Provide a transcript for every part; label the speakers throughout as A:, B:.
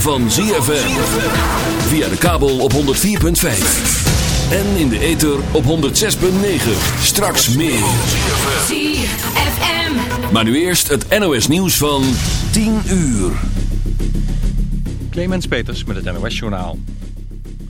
A: van ZFM. Via de kabel op 104.5. En in de ether op 106.9. Straks meer.
B: ZFM.
A: Maar nu eerst het NOS nieuws van 10 uur.
C: Clemens Peters met het NOS Journaal.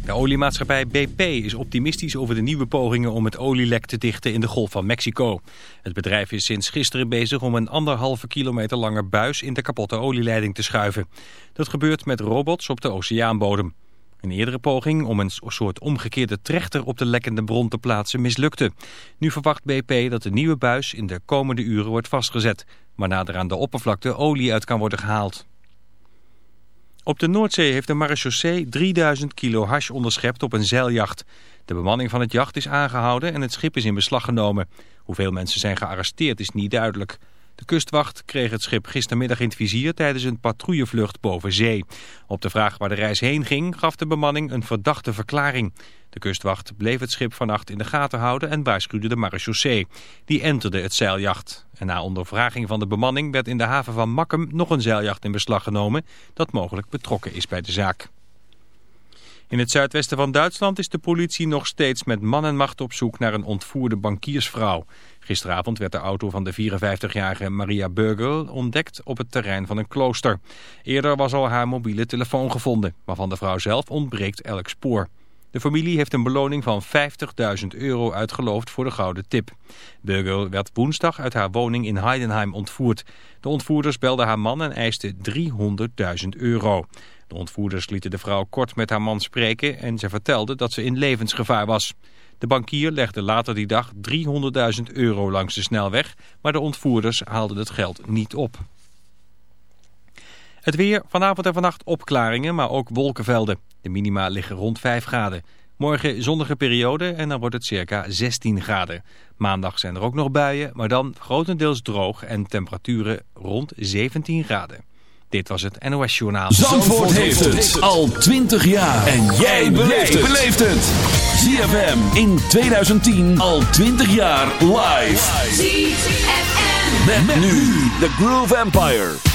C: De oliemaatschappij BP is optimistisch over de nieuwe pogingen om het olielek te dichten in de Golf van Mexico. Het bedrijf is sinds gisteren bezig om een anderhalve kilometer lange buis in de kapotte olieleiding te schuiven. Dat gebeurt met robots op de oceaanbodem. Een eerdere poging om een soort omgekeerde trechter op de lekkende bron te plaatsen mislukte. Nu verwacht BP dat de nieuwe buis in de komende uren wordt vastgezet, waarna er aan de oppervlakte olie uit kan worden gehaald. Op de Noordzee heeft de marechaussee 3000 kilo hash onderschept op een zeiljacht. De bemanning van het jacht is aangehouden en het schip is in beslag genomen. Hoeveel mensen zijn gearresteerd is niet duidelijk. De kustwacht kreeg het schip gistermiddag in het vizier tijdens een patrouillevlucht boven zee. Op de vraag waar de reis heen ging gaf de bemanning een verdachte verklaring. De kustwacht bleef het schip vannacht in de gaten houden en waarschuwde de marechaussee. Die enterde het zeiljacht. En na ondervraging van de bemanning werd in de haven van Makkum nog een zeiljacht in beslag genomen dat mogelijk betrokken is bij de zaak. In het zuidwesten van Duitsland is de politie nog steeds met man en macht op zoek naar een ontvoerde bankiersvrouw. Gisteravond werd de auto van de 54-jarige Maria Burgel ontdekt op het terrein van een klooster. Eerder was al haar mobiele telefoon gevonden, maar van de vrouw zelf ontbreekt elk spoor. De familie heeft een beloning van 50.000 euro uitgeloofd voor de gouden tip. Burgel werd woensdag uit haar woning in Heidenheim ontvoerd. De ontvoerders belden haar man en eisten 300.000 euro. De ontvoerders lieten de vrouw kort met haar man spreken en ze vertelde dat ze in levensgevaar was. De bankier legde later die dag 300.000 euro langs de snelweg, maar de ontvoerders haalden het geld niet op. Het weer, vanavond en vannacht opklaringen, maar ook wolkenvelden. De minima liggen rond 5 graden. Morgen zonnige periode en dan wordt het circa 16 graden. Maandag zijn er ook nog buien, maar dan grotendeels droog en temperaturen rond 17 graden. Dit was het NOS Journaal.
A: Zandvoort, heeft het al 20 jaar. En jij beleeft het. ZFM in 2010 al 20 jaar live.
B: ZFM.
A: Met, met nu The Groove Empire.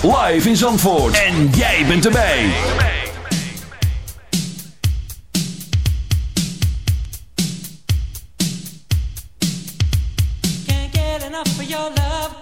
D: live in Zandvoort. En jij bent erbij.
A: Can't get enough your love.